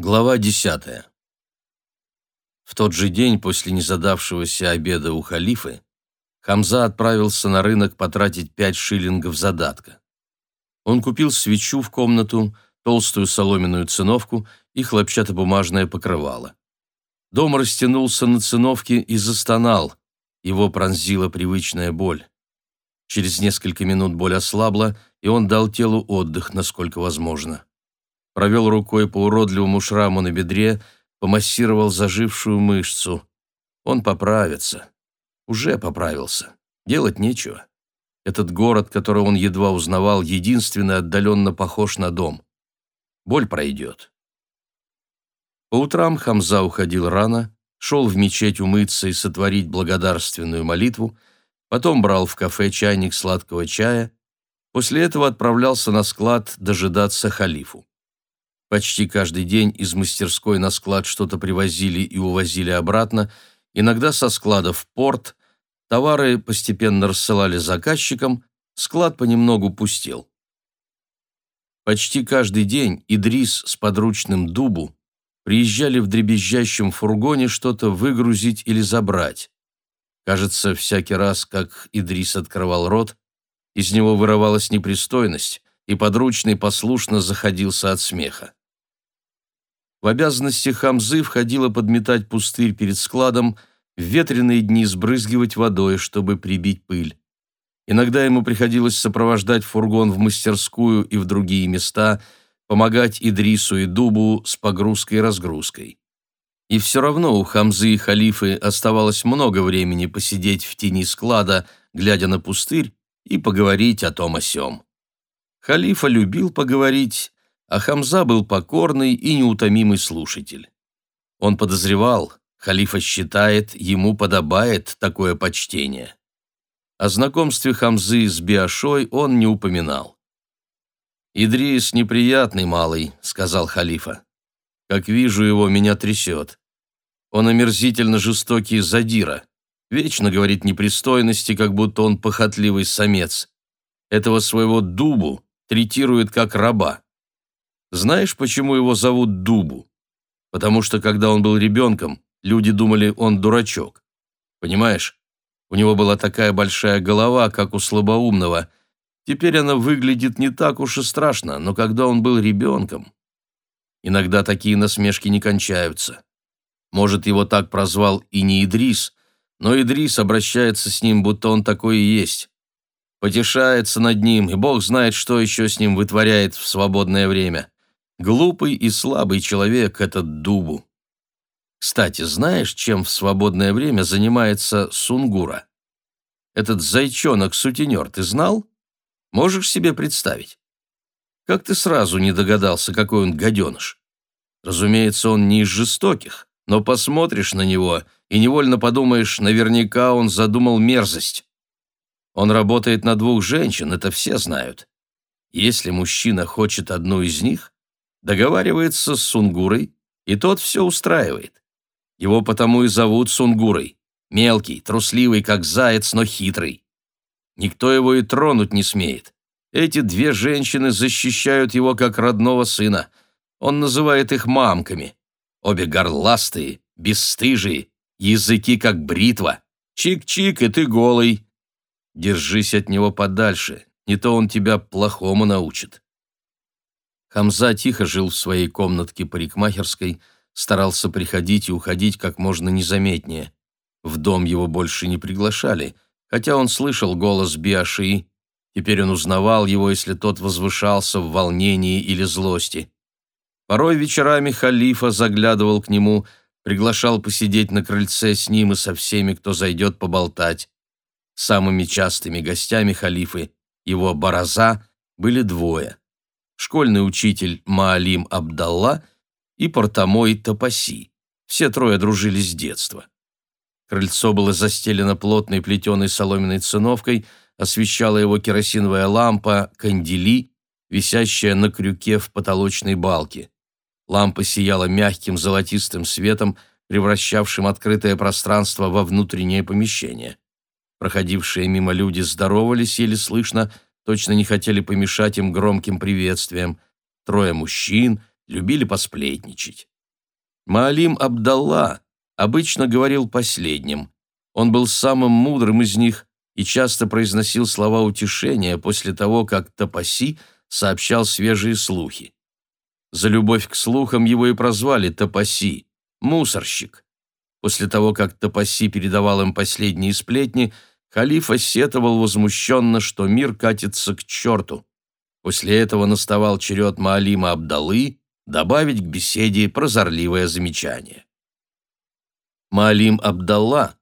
Глава десятая. В тот же день после незадавшегося обеда у халифы Хамза отправился на рынок потратить пять шиллингов задатка. Он купил свечу в комнату, толстую соломенную циновку и хлопчатобумажное покрывало. Дом растянулся на циновке и застонал. Его пронзила привычная боль. Через несколько минут боль ослабла, и он дал телу отдых, насколько возможно провел рукой по уродливому шраму на бедре, помассировал зажившую мышцу. Он поправится. Уже поправился. Делать нечего. Этот город, который он едва узнавал, единственно отдаленно похож на дом. Боль пройдет. По утрам Хамза уходил рано, шел в мечеть умыться и сотворить благодарственную молитву, потом брал в кафе чайник сладкого чая, после этого отправлялся на склад дожидаться халифу. Почти каждый день из мастерской на склад что-то привозили и увозили обратно, иногда со склада в порт. Товары постепенно рассылали заказчикам, склад понемногу пустел. Почти каждый день Идрис с подручным Дубу приезжали в дребезжащем фургоне что-то выгрузить или забрать. Кажется, всякий раз, как Идрис открывал рот, из него вырывалась непристойность, и подручный послушно заходился от смеха. В обязанности Хамзы входило подметать пустырь перед складом, в ветреные дни сбрызгивать водой, чтобы прибить пыль. Иногда ему приходилось сопровождать фургон в мастерскую и в другие места, помогать Идрису и Дубу с погрузкой и разгрузкой. И все равно у Хамзы и Халифы оставалось много времени посидеть в тени склада, глядя на пустырь, и поговорить о том о сём. Халифа любил поговорить, а Хамза был покорный и неутомимый слушатель. Он подозревал, халифа считает, ему подобает такое почтение. О знакомстве Хамзы с Биашой он не упоминал. «Идрис неприятный малый», — сказал халифа. «Как вижу его, меня трясет. Он омерзительно жестокий задира. Вечно говорит непристойности, как будто он похотливый самец. Этого своего дубу третирует как раба. Знаешь, почему его зовут Дубу? Потому что, когда он был ребенком, люди думали, он дурачок. Понимаешь? У него была такая большая голова, как у слабоумного. Теперь она выглядит не так уж и страшно, но когда он был ребенком... Иногда такие насмешки не кончаются. Может, его так прозвал и не Идрис, но Идрис обращается с ним, будто он такой и есть. Потешается над ним, и бог знает, что еще с ним вытворяет в свободное время. Глупый и слабый человек этот Дубу. Кстати, знаешь, чем в свободное время занимается Сунгура? Этот зайчонок-сутенер, ты знал? Можешь себе представить? Как ты сразу не догадался, какой он гаденыш? Разумеется, он не из жестоких, но посмотришь на него и невольно подумаешь, наверняка он задумал мерзость. Он работает на двух женщин, это все знают. Если мужчина хочет одну из них, договаривается с Сунгурой, и тот все устраивает. Его потому и зовут Сунгурой. Мелкий, трусливый, как заяц, но хитрый. Никто его и тронуть не смеет. Эти две женщины защищают его как родного сына. Он называет их мамками. Обе горластые, бесстыжие, языки как бритва. Чик-чик, и ты голый. Держись от него подальше, не то он тебя плохому научит. Хамза тихо жил в своей комнатке парикмахерской, старался приходить и уходить как можно незаметнее. В дом его больше не приглашали, хотя он слышал голос Биаши. Теперь он узнавал его, если тот возвышался в волнении или злости. Порой вечерами халифа заглядывал к нему, приглашал посидеть на крыльце с ним и со всеми, кто зайдет поболтать. Самыми частыми гостями халифы, его бараза, были двое школьный учитель Маалим Абдалла и портомой Тапаси. Все трое дружили с детства. Крыльцо было застелено плотной плетеной соломенной циновкой, освещала его керосиновая лампа «Кандели», висящая на крюке в потолочной балке. Лампа сияла мягким золотистым светом, превращавшим открытое пространство во внутреннее помещение. Проходившие мимо люди здоровались еле слышно, точно не хотели помешать им громким приветствием. Трое мужчин, любили посплетничать. Маалим Абдалла обычно говорил последним. Он был самым мудрым из них и часто произносил слова утешения после того, как Тапаси сообщал свежие слухи. За любовь к слухам его и прозвали Тапаси, мусорщик. После того, как Тапаси передавал им последние сплетни, халиф сетовал возмущенно, что мир катится к черту. После этого наставал черед Маалима Абдалы добавить к беседе прозорливое замечание. Маалим Абдалла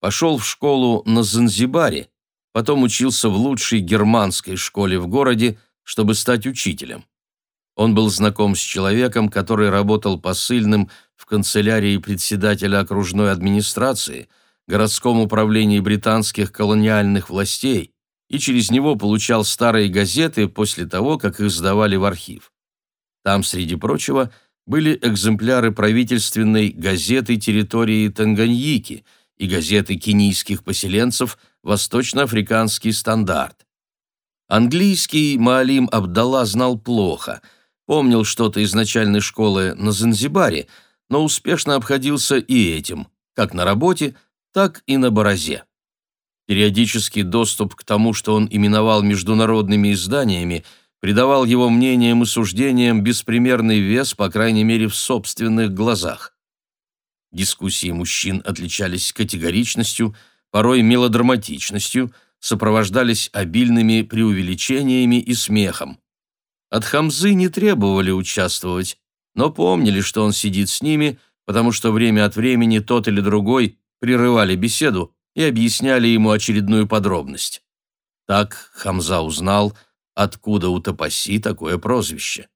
пошел в школу на Занзибаре, потом учился в лучшей германской школе в городе, чтобы стать учителем. Он был знаком с человеком, который работал посыльным в канцелярии председателя окружной администрации, городском управлении британских колониальных властей и через него получал старые газеты после того, как их сдавали в архив. Там, среди прочего, были экземпляры правительственной газеты территории Танганьики и газеты кенийских поселенцев «Восточноафриканский стандарт». Английский Маалим Абдалла знал плохо, помнил что-то из начальной школы на Занзибаре, но успешно обходился и этим, как на работе, так и на Борозе. Периодический доступ к тому, что он именовал международными изданиями, придавал его мнениям и суждениям беспримерный вес, по крайней мере, в собственных глазах. Дискуссии мужчин отличались категоричностью, порой мелодраматичностью, сопровождались обильными преувеличениями и смехом. От Хамзы не требовали участвовать, но помнили, что он сидит с ними, потому что время от времени тот или другой прерывали беседу и объясняли ему очередную подробность. Так Хамза узнал, откуда у Тапаси такое прозвище.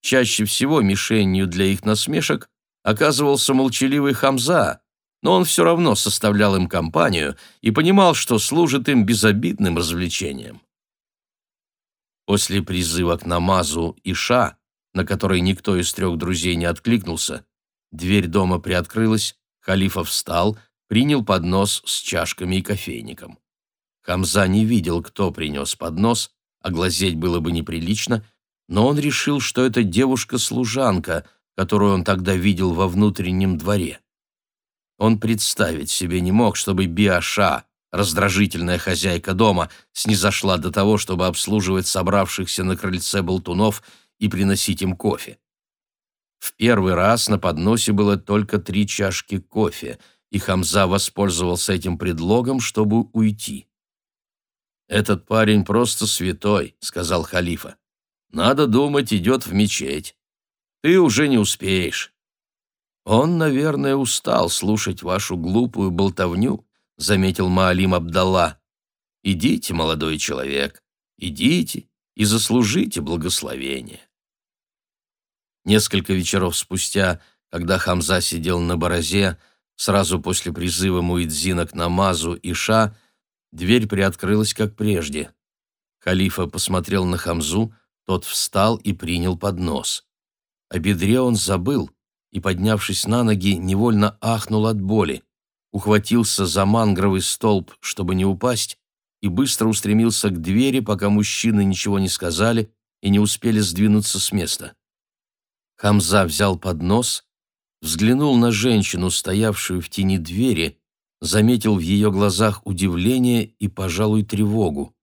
Чаще всего мишенью для их насмешек оказывался молчаливый Хамза, но он все равно составлял им компанию и понимал, что служит им безобидным развлечением. После призыва к намазу Иша, на который никто из трех друзей не откликнулся, дверь дома приоткрылась, халифа встал, принял поднос с чашками и кофейником. Хамза не видел, кто принес поднос, а глазеть было бы неприлично, но он решил, что это девушка-служанка, которую он тогда видел во внутреннем дворе. Он представить себе не мог, чтобы Биаша, раздражительная хозяйка дома, снизошла до того, чтобы обслуживать собравшихся на крыльце болтунов и приносить им кофе. В первый раз на подносе было только три чашки кофе, и Хамза воспользовался этим предлогом, чтобы уйти. «Этот парень просто святой», — сказал халифа. «Надо думать, идет в мечеть. Ты уже не успеешь». «Он, наверное, устал слушать вашу глупую болтовню», — заметил Маалим Абдалла. «Идите, молодой человек, идите и заслужите благословение». Несколько вечеров спустя, когда Хамза сидел на борозе, сразу после призыва Муидзина к намазу и ша, дверь приоткрылась, как прежде. Халифа посмотрел на Хамзу, тот встал и принял поднос. О бедре он забыл и, поднявшись на ноги, невольно ахнул от боли, ухватился за мангровый столб, чтобы не упасть, и быстро устремился к двери, пока мужчины ничего не сказали и не успели сдвинуться с места. Хамза взял поднос, взглянул на женщину, стоявшую в тени двери, заметил в ее глазах удивление и, пожалуй, тревогу.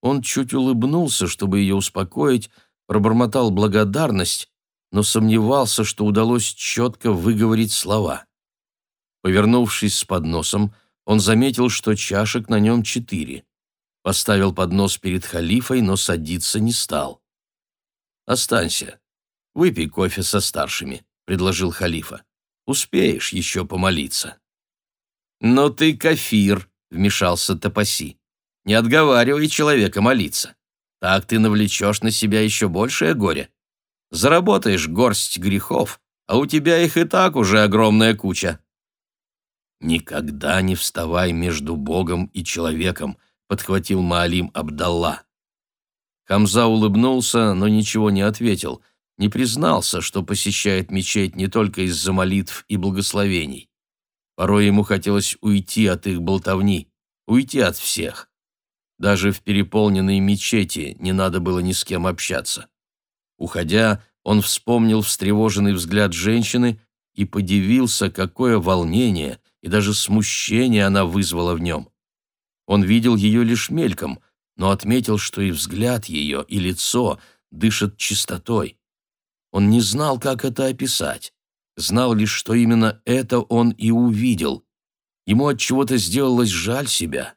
Он чуть улыбнулся, чтобы ее успокоить, пробормотал благодарность но сомневался, что удалось четко выговорить слова. Повернувшись с подносом, он заметил, что чашек на нем четыре. Поставил поднос перед халифой, но садиться не стал. «Останься. Выпей кофе со старшими», — предложил халифа. «Успеешь еще помолиться». «Но ты кафир», — вмешался Тапаси. «Не отговаривай человека молиться. Так ты навлечешь на себя еще большее горе. Заработаешь горсть грехов, а у тебя их и так уже огромная куча. «Никогда не вставай между Богом и человеком», — подхватил Маалим Абдалла. Хамза улыбнулся, но ничего не ответил, не признался, что посещает мечеть не только из-за молитв и благословений. Порой ему хотелось уйти от их болтовни, уйти от всех. Даже в переполненной мечети не надо было ни с кем общаться. Уходя, Он вспомнил встревоженный взгляд женщины и подивился, какое волнение и даже смущение она вызвала в нем. Он видел ее лишь мельком, но отметил, что и взгляд ее, и лицо дышат чистотой. Он не знал, как это описать, знал лишь, что именно это он и увидел. Ему от чего-то сделалось жаль себя,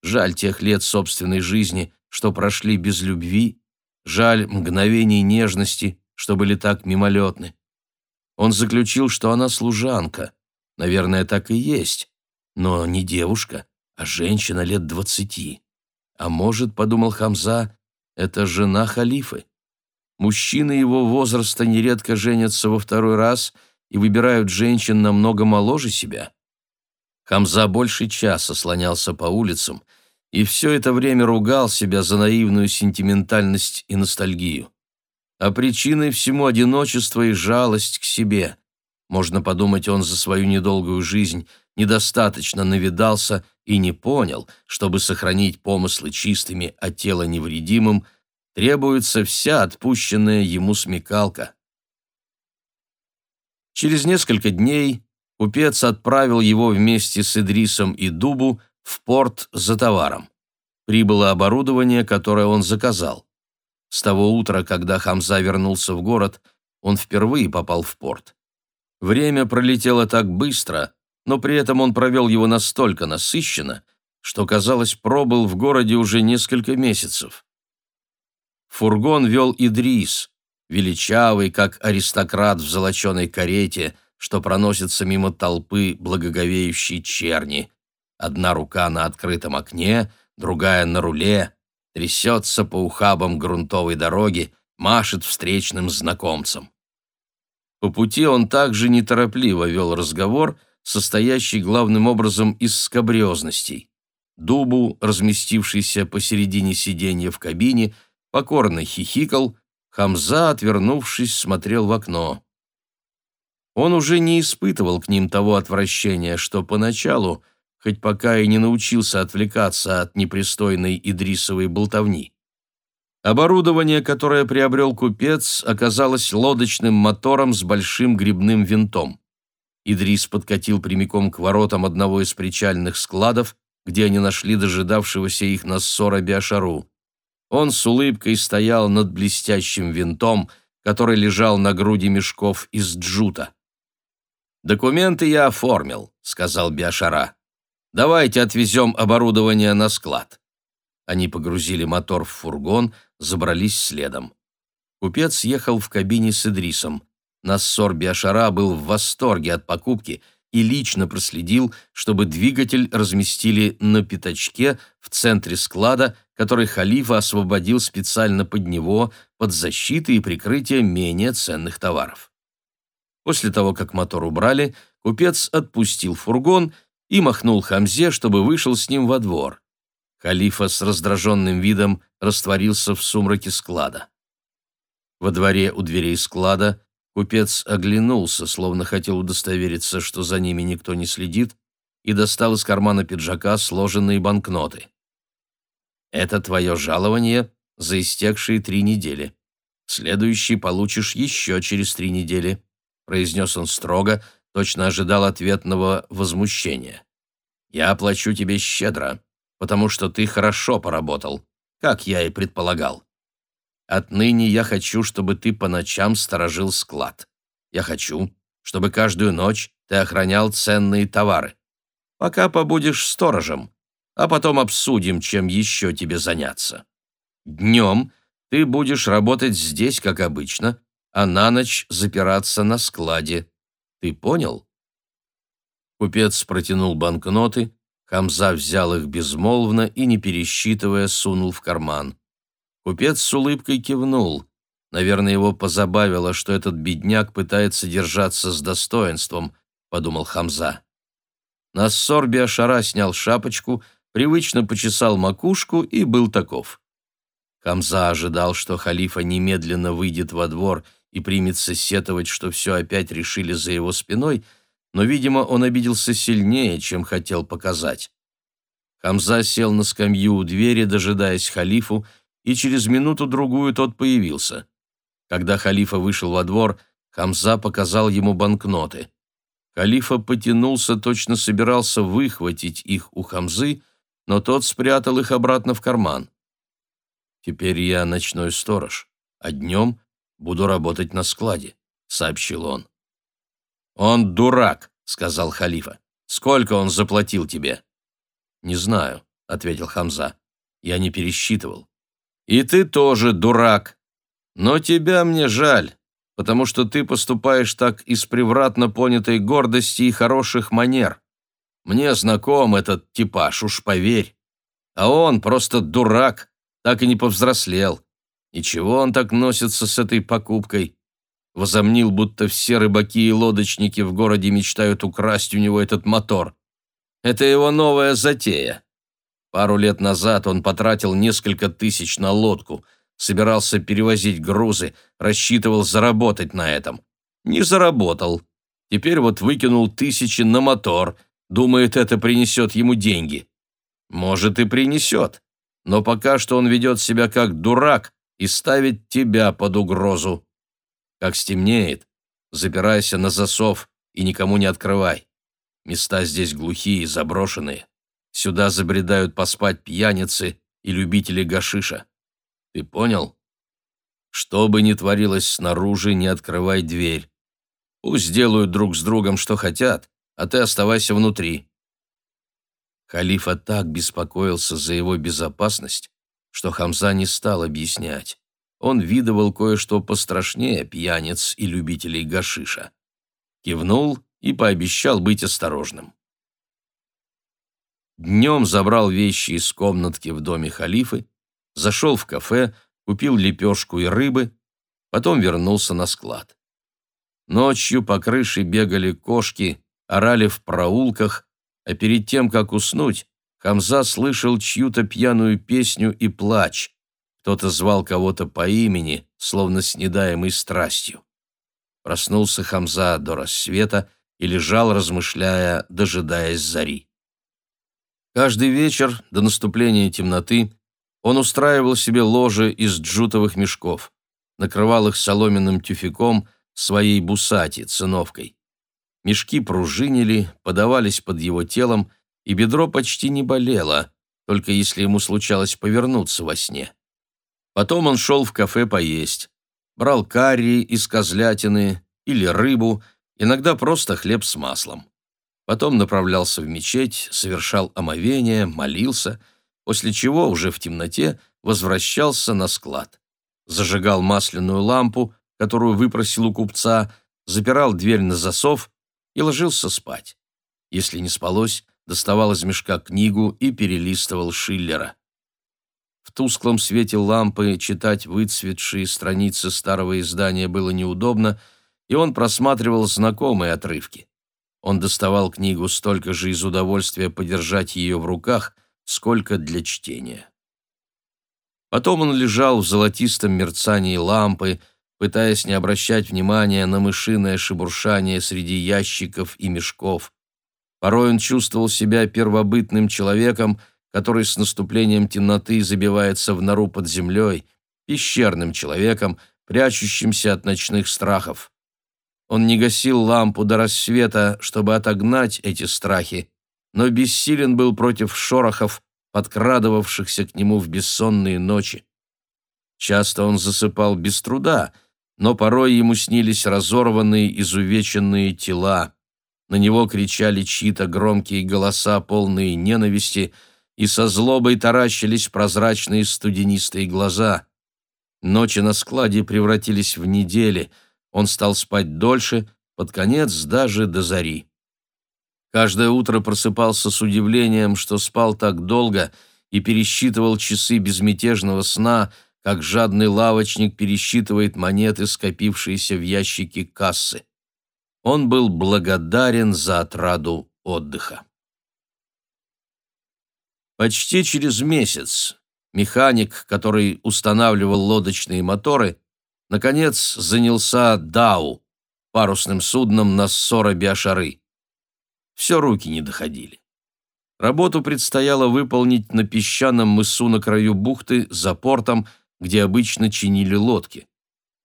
жаль тех лет собственной жизни, что прошли без любви, жаль мгновений нежности, что были так мимолетны. Он заключил, что она служанка. Наверное, так и есть. Но не девушка, а женщина лет двадцати. А может, подумал Хамза, это жена халифы. Мужчины его возраста нередко женятся во второй раз и выбирают женщин намного моложе себя. Хамза больше часа слонялся по улицам и все это время ругал себя за наивную сентиментальность и ностальгию а причиной всему одиночество и жалость к себе. Можно подумать, он за свою недолгую жизнь недостаточно навидался и не понял, чтобы сохранить помыслы чистыми, а тело невредимым, требуется вся отпущенная ему смекалка. Через несколько дней купец отправил его вместе с Идрисом и Дубу в порт за товаром. Прибыло оборудование, которое он заказал. С того утра, когда Хамза вернулся в город, он впервые попал в порт. Время пролетело так быстро, но при этом он провел его настолько насыщенно, что, казалось, пробыл в городе уже несколько месяцев. Фургон вел Идрис, величавый, как аристократ в золоченой карете, что проносится мимо толпы благоговеющей черни. Одна рука на открытом окне, другая на руле, трясется по ухабам грунтовой дороги, машет встречным знакомцам. По пути он также неторопливо вел разговор, состоящий главным образом из скобрезностей. Дубу, разместившийся посередине сиденья в кабине, покорно хихикал, Хамза, отвернувшись, смотрел в окно. Он уже не испытывал к ним того отвращения, что поначалу – хоть пока и не научился отвлекаться от непристойной Идрисовой болтовни. Оборудование, которое приобрел купец, оказалось лодочным мотором с большим грибным винтом. Идрис подкатил прямиком к воротам одного из причальных складов, где они нашли дожидавшегося их Нассора Биашару. Он с улыбкой стоял над блестящим винтом, который лежал на груди мешков из джута. «Документы я оформил», — сказал Биашара. Давайте отвезем оборудование на склад». Они погрузили мотор в фургон, забрались следом. Купец ехал в кабине с Идрисом. Нассор Биашара был в восторге от покупки и лично проследил, чтобы двигатель разместили на пятачке в центре склада, который халифа освободил специально под него, под защитой и прикрытие менее ценных товаров. После того, как мотор убрали, купец отпустил фургон и махнул Хамзе, чтобы вышел с ним во двор. Халифа с раздраженным видом растворился в сумраке склада. Во дворе у дверей склада купец оглянулся, словно хотел удостовериться, что за ними никто не следит, и достал из кармана пиджака сложенные банкноты. «Это твое жалование за истекшие три недели. Следующий получишь еще через три недели», — произнес он строго, точно ожидал ответного возмущения. «Я оплачу тебе щедро, потому что ты хорошо поработал, как я и предполагал. Отныне я хочу, чтобы ты по ночам сторожил склад. Я хочу, чтобы каждую ночь ты охранял ценные товары. Пока побудешь сторожем, а потом обсудим, чем еще тебе заняться. Днем ты будешь работать здесь, как обычно, а на ночь запираться на складе. Ты понял?» Купец протянул банкноты, Хамза взял их безмолвно и, не пересчитывая, сунул в карман. Купец с улыбкой кивнул. Наверное, его позабавило, что этот бедняк пытается держаться с достоинством, подумал Хамза. Нассор Биашара снял шапочку, привычно почесал макушку и был таков. Хамза ожидал, что халифа немедленно выйдет во двор и примется сетовать, что все опять решили за его спиной, но, видимо, он обиделся сильнее, чем хотел показать. Хамза сел на скамью у двери, дожидаясь халифу, и через минуту-другую тот появился. Когда халифа вышел во двор, Хамза показал ему банкноты. Халифа потянулся, точно собирался выхватить их у Хамзы, но тот спрятал их обратно в карман. «Теперь я ночной сторож, а днем буду работать на складе», — сообщил он. «Он дурак», — сказал халифа. «Сколько он заплатил тебе?» «Не знаю», — ответил Хамза. «Я не пересчитывал». «И ты тоже дурак. Но тебя мне жаль, потому что ты поступаешь так из превратно понятой гордости и хороших манер. Мне знаком этот типаж, уж поверь. А он просто дурак, так и не повзрослел. И чего он так носится с этой покупкой? Возомнил, будто все рыбаки и лодочники в городе мечтают украсть у него этот мотор. Это его новая затея. Пару лет назад он потратил несколько тысяч на лодку, собирался перевозить грузы, рассчитывал заработать на этом. Не заработал. Теперь вот выкинул тысячи на мотор, думает, это принесет ему деньги. Может и принесет, но пока что он ведет себя как дурак и ставит тебя под угрозу. Как стемнеет, запирайся на засов и никому не открывай. Места здесь глухие и заброшенные. Сюда забредают поспать пьяницы и любители гашиша. Ты понял? Что бы ни творилось снаружи, не открывай дверь. Пусть делают друг с другом, что хотят, а ты оставайся внутри. Халифа так беспокоился за его безопасность, что Хамза не стал объяснять. Он видывал кое-что пострашнее пьяниц и любителей гашиша. Кивнул и пообещал быть осторожным. Днем забрал вещи из комнатки в доме халифы, зашел в кафе, купил лепешку и рыбы, потом вернулся на склад. Ночью по крыше бегали кошки, орали в проулках, а перед тем, как уснуть, Хамза слышал чью-то пьяную песню и плач. Кто-то звал кого-то по имени, словно с недаемой страстью. Проснулся Хамза до рассвета и лежал, размышляя, дожидаясь зари. Каждый вечер до наступления темноты он устраивал себе ложе из джутовых мешков, накрывал их соломенным тюфяком своей бусати, циновкой. Мешки пружинили, подавались под его телом, и бедро почти не болело, только если ему случалось повернуться во сне. Потом он шел в кафе поесть. Брал карри из козлятины или рыбу, иногда просто хлеб с маслом. Потом направлялся в мечеть, совершал омовение, молился, после чего уже в темноте возвращался на склад. Зажигал масляную лампу, которую выпросил у купца, запирал дверь на засов и ложился спать. Если не спалось, доставал из мешка книгу и перелистывал Шиллера. В тусклом свете лампы читать выцветшие страницы старого издания было неудобно, и он просматривал знакомые отрывки. Он доставал книгу столько же из удовольствия подержать ее в руках, сколько для чтения. Потом он лежал в золотистом мерцании лампы, пытаясь не обращать внимания на мышиное шебуршание среди ящиков и мешков. Порой он чувствовал себя первобытным человеком, который с наступлением темноты забивается в нору под землей, пещерным человеком, прячущимся от ночных страхов. Он не гасил лампу до рассвета, чтобы отогнать эти страхи, но бессилен был против шорохов, подкрадывавшихся к нему в бессонные ночи. Часто он засыпал без труда, но порой ему снились разорванные, изувеченные тела. На него кричали чьи-то громкие голоса, полные ненависти, и со злобой таращились прозрачные студенистые глаза. Ночи на складе превратились в недели, он стал спать дольше, под конец даже до зари. Каждое утро просыпался с удивлением, что спал так долго, и пересчитывал часы безмятежного сна, как жадный лавочник пересчитывает монеты, скопившиеся в ящике кассы. Он был благодарен за отраду отдыха. Почти через месяц механик, который устанавливал лодочные моторы, наконец занялся Дау, парусным судном на Ссора-Биашары. Все руки не доходили. Работу предстояло выполнить на песчаном мысу на краю бухты за портом, где обычно чинили лодки.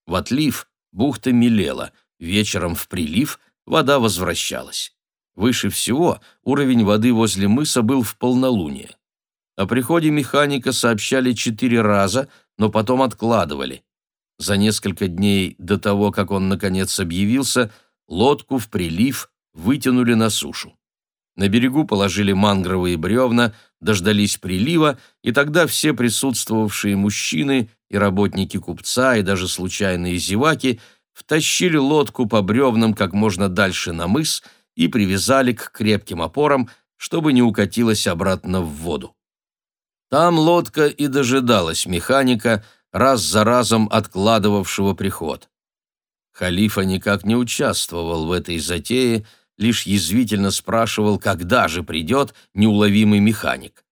В отлив бухта мелела, вечером в прилив вода возвращалась. Выше всего уровень воды возле мыса был в полнолуние. О приходе механика сообщали четыре раза, но потом откладывали. За несколько дней до того, как он наконец объявился, лодку в прилив вытянули на сушу. На берегу положили мангровые бревна, дождались прилива, и тогда все присутствовавшие мужчины и работники купца, и даже случайные зеваки втащили лодку по бревнам как можно дальше на мыс и привязали к крепким опорам, чтобы не укатилась обратно в воду. Там лодка и дожидалась механика, раз за разом откладывавшего приход. Халифа никак не участвовал в этой затее, лишь язвительно спрашивал, когда же придет неуловимый механик.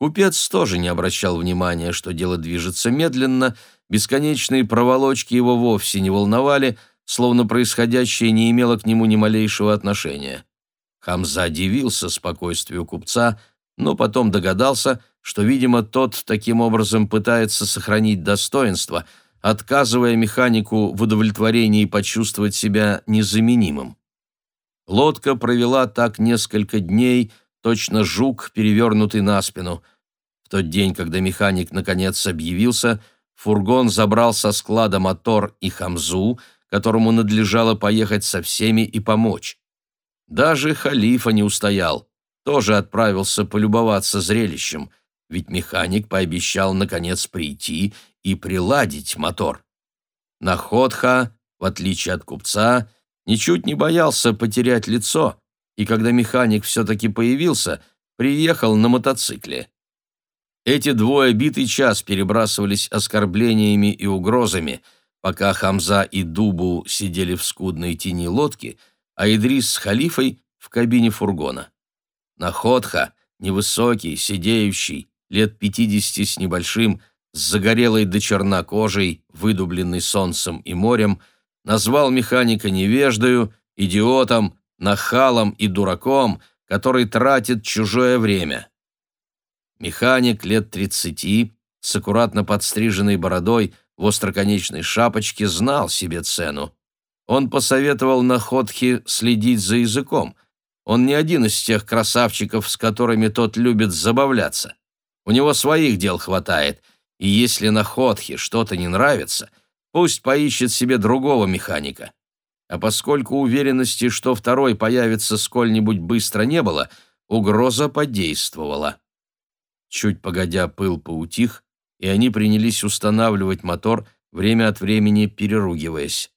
Купец тоже не обращал внимания, что дело движется медленно, бесконечные проволочки его вовсе не волновали, словно происходящее не имело к нему ни малейшего отношения. Хамза дивился спокойствию купца, но потом догадался, что, видимо, тот таким образом пытается сохранить достоинство, отказывая механику в удовлетворении почувствовать себя незаменимым. Лодка провела так несколько дней, точно жук, перевернутый на спину. В тот день, когда механик наконец объявился, фургон забрал со склада мотор и хамзу, которому надлежало поехать со всеми и помочь. Даже халифа не устоял, тоже отправился полюбоваться зрелищем, ведь механик пообещал наконец прийти и приладить мотор. Находха, в отличие от купца, ничуть не боялся потерять лицо, и когда механик все-таки появился, приехал на мотоцикле. Эти двое битый час перебрасывались оскорблениями и угрозами, пока Хамза и Дубу сидели в скудной тени лодки, а Идрис с Халифой в кабине фургона. Находха, невысокий, сидеющий, лет пятидесяти с небольшим, с загорелой до черна кожей, выдубленной солнцем и морем, назвал механика невеждою, идиотом, нахалом и дураком, который тратит чужое время. Механик лет тридцати, с аккуратно подстриженной бородой, в остроконечной шапочке, знал себе цену. Он посоветовал Находхе следить за языком. Он не один из тех красавчиков, с которыми тот любит забавляться. У него своих дел хватает, и если Находхе что-то не нравится — Пусть поищет себе другого механика. А поскольку уверенности, что второй появится сколь-нибудь быстро не было, угроза подействовала. Чуть погодя пыл поутих, и они принялись устанавливать мотор, время от времени переругиваясь.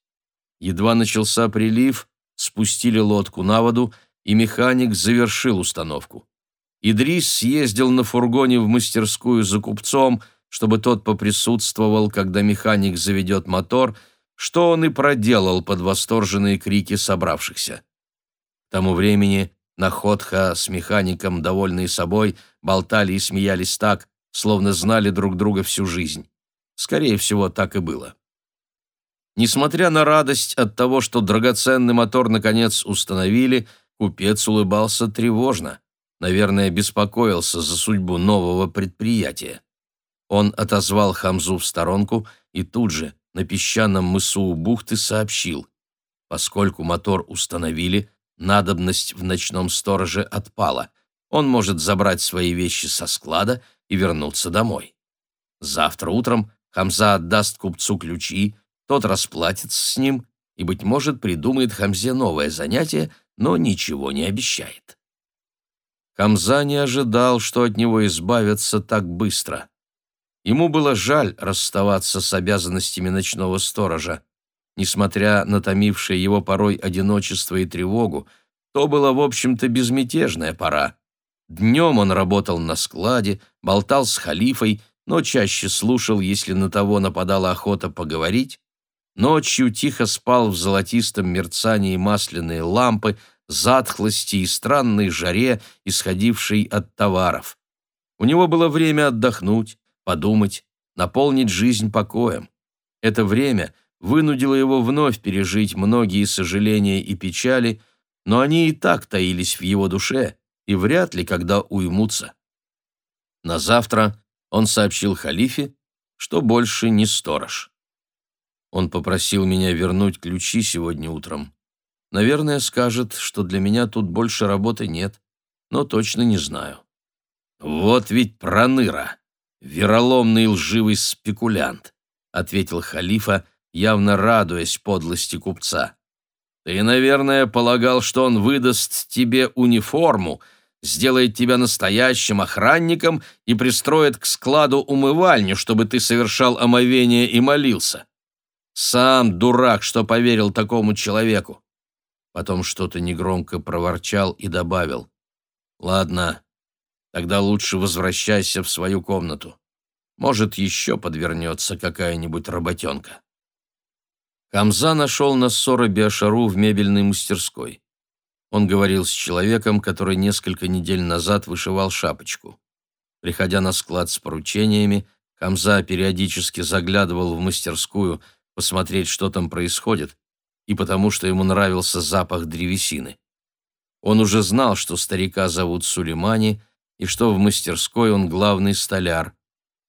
Едва начался прилив, спустили лодку на воду, и механик завершил установку. Идрис съездил на фургоне в мастерскую за купцом – чтобы тот поприсутствовал, когда механик заведет мотор, что он и проделал под восторженные крики собравшихся. К тому времени Находха с механиком, довольные собой, болтали и смеялись так, словно знали друг друга всю жизнь. Скорее всего, так и было. Несмотря на радость от того, что драгоценный мотор наконец установили, купец улыбался тревожно. Наверное, беспокоился за судьбу нового предприятия. Он отозвал Хамзу в сторонку и тут же на песчаном мысу у бухты сообщил. Поскольку мотор установили, надобность в ночном стороже отпала. Он может забрать свои вещи со склада и вернуться домой. Завтра утром Хамза отдаст купцу ключи, тот расплатится с ним и, быть может, придумает Хамзе новое занятие, но ничего не обещает. Хамза не ожидал, что от него избавятся так быстро. Ему было жаль расставаться с обязанностями ночного сторожа. Несмотря на томившее его порой одиночество и тревогу, то была, в общем-то, безмятежная пора. Днем он работал на складе, болтал с халифой, но чаще слушал, если на того нападала охота поговорить. Ночью тихо спал в золотистом мерцании масляные лампы, затхлости и странной жаре, исходившей от товаров. У него было время отдохнуть, подумать, наполнить жизнь покоем. Это время вынудило его вновь пережить многие сожаления и печали, но они и так таились в его душе и вряд ли когда уймутся. На завтра он сообщил халифе, что больше не сторож. Он попросил меня вернуть ключи сегодня утром. Наверное, скажет, что для меня тут больше работы нет, но точно не знаю. Вот ведь проныра, вероломный лживый спекулянт, ответил халифа, явно радуясь подлости купца. Ты, наверное, полагал, что он выдаст тебе униформу, сделает тебя настоящим охранником и пристроит к складу умывальню, чтобы ты совершал омовение и молился. Сам дурак, что поверил такому человеку. Потом что-то негромко проворчал и добавил. «Ладно, тогда лучше возвращайся в свою комнату. Может, еще подвернется какая-нибудь работенка». Камза нашел Нассора Биашару в мебельной мастерской. Он говорил с человеком, который несколько недель назад вышивал шапочку. Приходя на склад с поручениями, Камза периодически заглядывал в мастерскую – посмотреть, что там происходит, и потому что ему нравился запах древесины. Он уже знал, что старика зовут Сулеймани, и что в мастерской он главный столяр.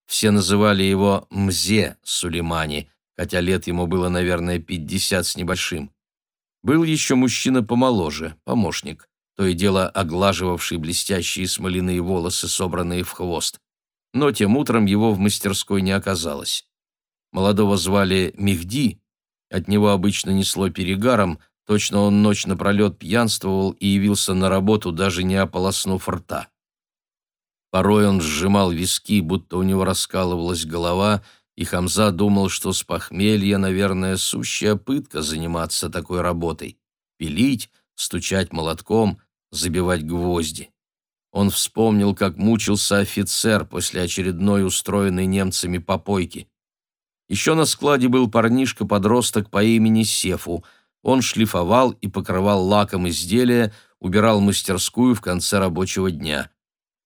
Все называли его Мзе Сулеймани, хотя лет ему было, наверное, пятьдесят с небольшим. Был еще мужчина помоложе, помощник, то и дело оглаживавший блестящие смоляные волосы, собранные в хвост. Но тем утром его в мастерской не оказалось. Молодого звали Мехди, от него обычно несло перегаром, точно он ночь напролет пьянствовал и явился на работу, даже не ополоснув рта. Порой он сжимал виски, будто у него раскалывалась голова, и Хамза думал, что с похмелья, наверное, сущая пытка заниматься такой работой — пилить, стучать молотком, забивать гвозди. Он вспомнил, как мучился офицер после очередной устроенной немцами попойки. Еще на складе был парнишка-подросток по имени Сефу. Он шлифовал и покрывал лаком изделия, убирал мастерскую в конце рабочего дня.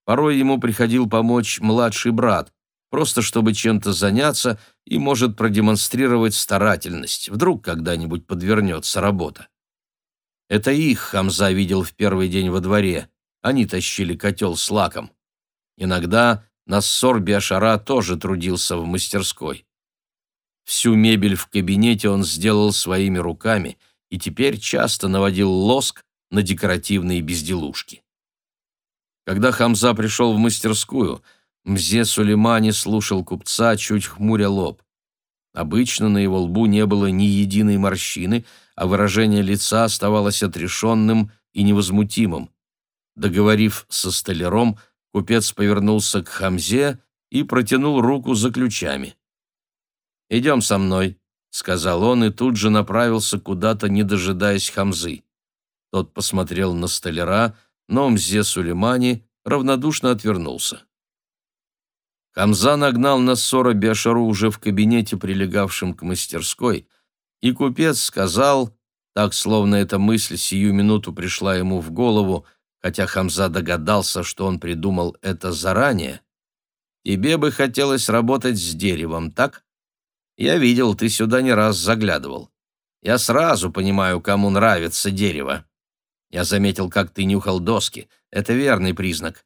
Порой ему приходил помочь младший брат, просто чтобы чем-то заняться и может продемонстрировать старательность. Вдруг когда-нибудь подвернется работа. Это их Хамза видел в первый день во дворе. Они тащили котел с лаком. Иногда Нассор Биашара тоже трудился в мастерской. Всю мебель в кабинете он сделал своими руками и теперь часто наводил лоск на декоративные безделушки. Когда Хамза пришел в мастерскую, Мзе Сулеймани слушал купца, чуть хмуря лоб. Обычно на его лбу не было ни единой морщины, а выражение лица оставалось отрешенным и невозмутимым. Договорив со столяром, купец повернулся к Хамзе и протянул руку за ключами. «Идем со мной», — сказал он и тут же направился куда-то, не дожидаясь Хамзы. Тот посмотрел на столяра, но Мзе Сулеймани равнодушно отвернулся. Хамза нагнал Нассора Бешару уже в кабинете, прилегавшем к мастерской, и купец сказал, так словно эта мысль сию минуту пришла ему в голову, хотя Хамза догадался, что он придумал это заранее, «Тебе бы хотелось работать с деревом, так?» Я видел, ты сюда не раз заглядывал. Я сразу понимаю, кому нравится дерево. Я заметил, как ты нюхал доски. Это верный признак.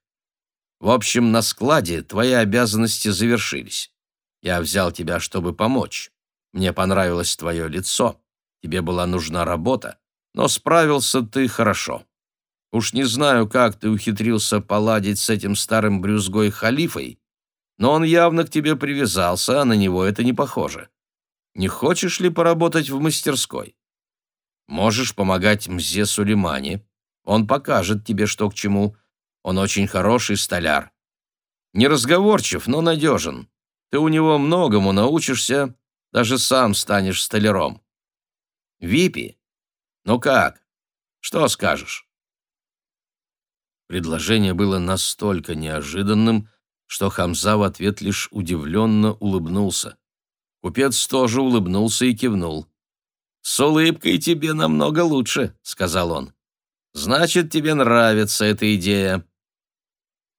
В общем, на складе твои обязанности завершились. Я взял тебя, чтобы помочь. Мне понравилось твое лицо. Тебе была нужна работа, но справился ты хорошо. Уж не знаю, как ты ухитрился поладить с этим старым брюзгой халифой, но он явно к тебе привязался, а на него это не похоже. Не хочешь ли поработать в мастерской? Можешь помогать Мзе Сулеймани. Он покажет тебе, что к чему. Он очень хороший столяр. Неразговорчив, но надежен. Ты у него многому научишься, даже сам станешь столяром. Випи, ну как? Что скажешь?» Предложение было настолько неожиданным, что Хамза в ответ лишь удивленно улыбнулся. Купец тоже улыбнулся и кивнул. «С улыбкой тебе намного лучше», — сказал он. «Значит, тебе нравится эта идея».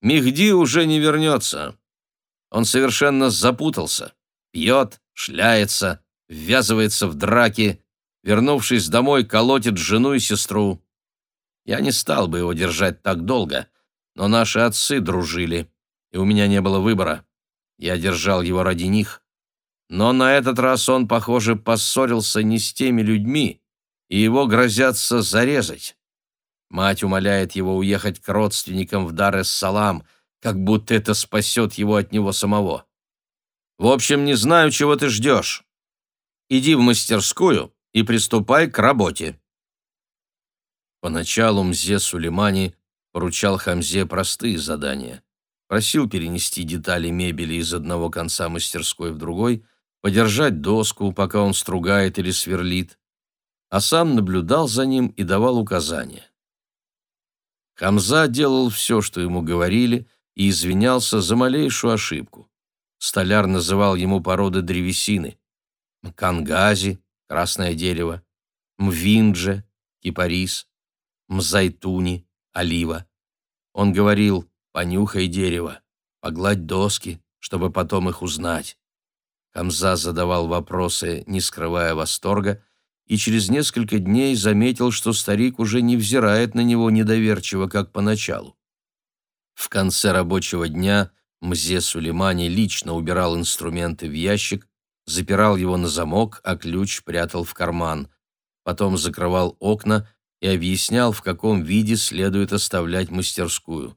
Мехди уже не вернется. Он совершенно запутался. Пьет, шляется, ввязывается в драки, вернувшись домой, колотит жену и сестру. Я не стал бы его держать так долго, но наши отцы дружили и у меня не было выбора. Я держал его ради них. но на этот раз он, похоже, поссорился не с теми людьми, и его грозятся зарезать. Мать умоляет его уехать к родственникам в Дар-эс-Салам, как будто это спасет его от него самого. В общем, не знаю, чего ты ждешь. Иди в мастерскую и приступай к работе. Поначалу Мзе Сулеймани поручал Хамзе простые задания. Просил перенести детали мебели из одного конца мастерской в другой, подержать доску, пока он стругает или сверлит, а сам наблюдал за ним и давал указания. Хамза делал все, что ему говорили, и извинялся за малейшую ошибку. Столяр называл ему породы древесины. Кангази — красное дерево, мвиндже — кипарис, мзайтуни — олива. Он говорил «понюхай дерево, погладь доски, чтобы потом их узнать». Хамза задавал вопросы, не скрывая восторга, и через несколько дней заметил, что старик уже не взирает на него недоверчиво, как поначалу. В конце рабочего дня Мзе Сулеймани лично убирал инструменты в ящик, запирал его на замок, а ключ прятал в карман. Потом закрывал окна и объяснял, в каком виде следует оставлять мастерскую.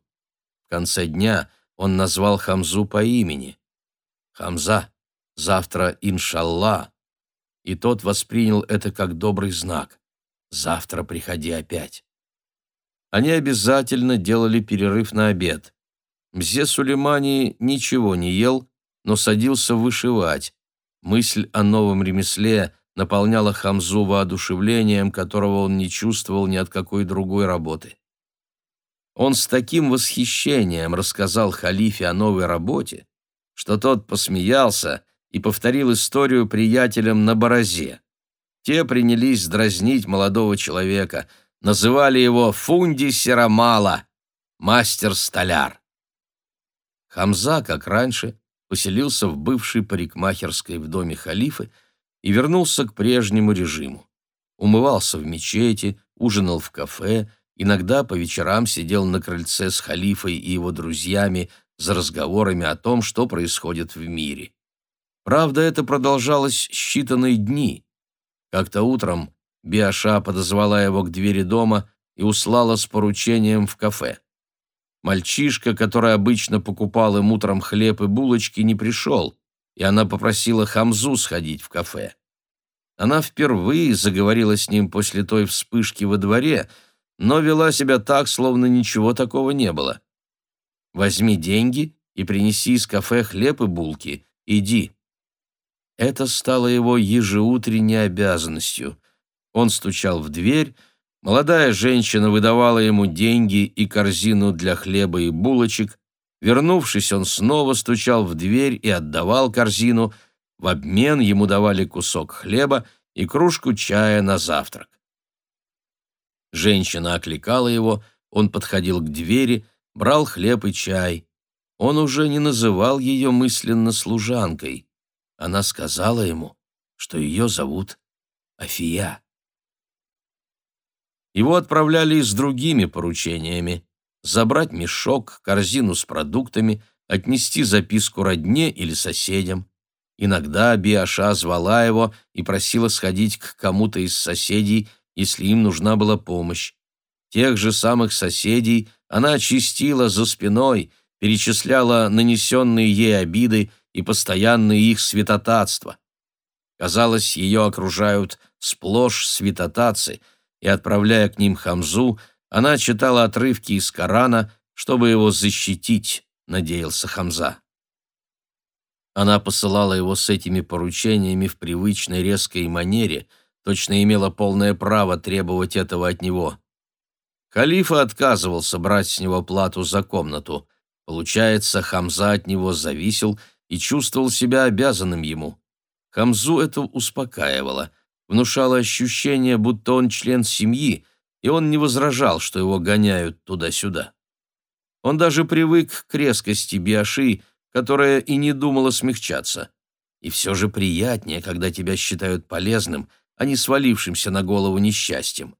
Конце дня он назвал Хамзу по имени. «Хамза, завтра, иншаллах, и тот воспринял это как добрый знак. «Завтра приходи опять». Они обязательно делали перерыв на обед. Мзе Сулеймани ничего не ел, но садился вышивать. Мысль о новом ремесле наполняла Хамзу воодушевлением, которого он не чувствовал ни от какой другой работы. Он с таким восхищением рассказал халифе о новой работе, что тот посмеялся и повторил историю приятелям на борозе. Те принялись дразнить молодого человека, называли его Фунди Серамала, мастер-столяр. Хамза, как раньше, поселился в бывшей парикмахерской в доме халифы и вернулся к прежнему режиму. Умывался в мечети, ужинал в кафе, иногда по вечерам сидел на крыльце с халифой и его друзьями за разговорами о том, что происходит в мире. Правда, это продолжалось считанные дни. Как-то утром Биаша подозвала его к двери дома и услала с поручением в кафе. Мальчишка, который обычно покупал им утром хлеб и булочки, не пришел, и она попросила Хамзу сходить в кафе. Она впервые заговорила с ним после той вспышки во дворе, но вела себя так, словно ничего такого не было. «Возьми деньги и принеси из кафе хлеб и булки. Иди», это стало его ежеутренней обязанностью. Он стучал в дверь, молодая женщина выдавала ему деньги и корзину для хлеба и булочек. Вернувшись, он снова стучал в дверь и отдавал корзину. В обмен ему давали кусок хлеба и кружку чая на завтрак. Женщина окликала его, он подходил к двери, брал хлеб и чай. Он уже не называл ее мысленно служанкой. Она сказала ему, что ее зовут Афия. Его отправляли с другими поручениями – забрать мешок, корзину с продуктами, отнести записку родне или соседям. Иногда Биаша звала его и просила сходить к кому-то из соседей, если им нужна была помощь. Тех же самых соседей она очистила за спиной, перечисляла нанесенные ей обиды и постоянное их святотатство. Казалось, ее окружают сплошь святотатцы, и, отправляя к ним Хамзу, она читала отрывки из Корана, чтобы его защитить, надеялся Хамза. Она посылала его с этими поручениями в привычной резкой манере, точно имела полное право требовать этого от него. Халифа отказывался брать с него плату за комнату. Получается, Хамза от него зависел и чувствовал себя обязанным ему. Хамзу это успокаивало, внушало ощущение, будто он член семьи, и он не возражал, что его гоняют туда-сюда. Он даже привык к резкости Биаши, которая и не думала смягчаться. И все же приятнее, когда тебя считают полезным, а не свалившимся на голову несчастьем.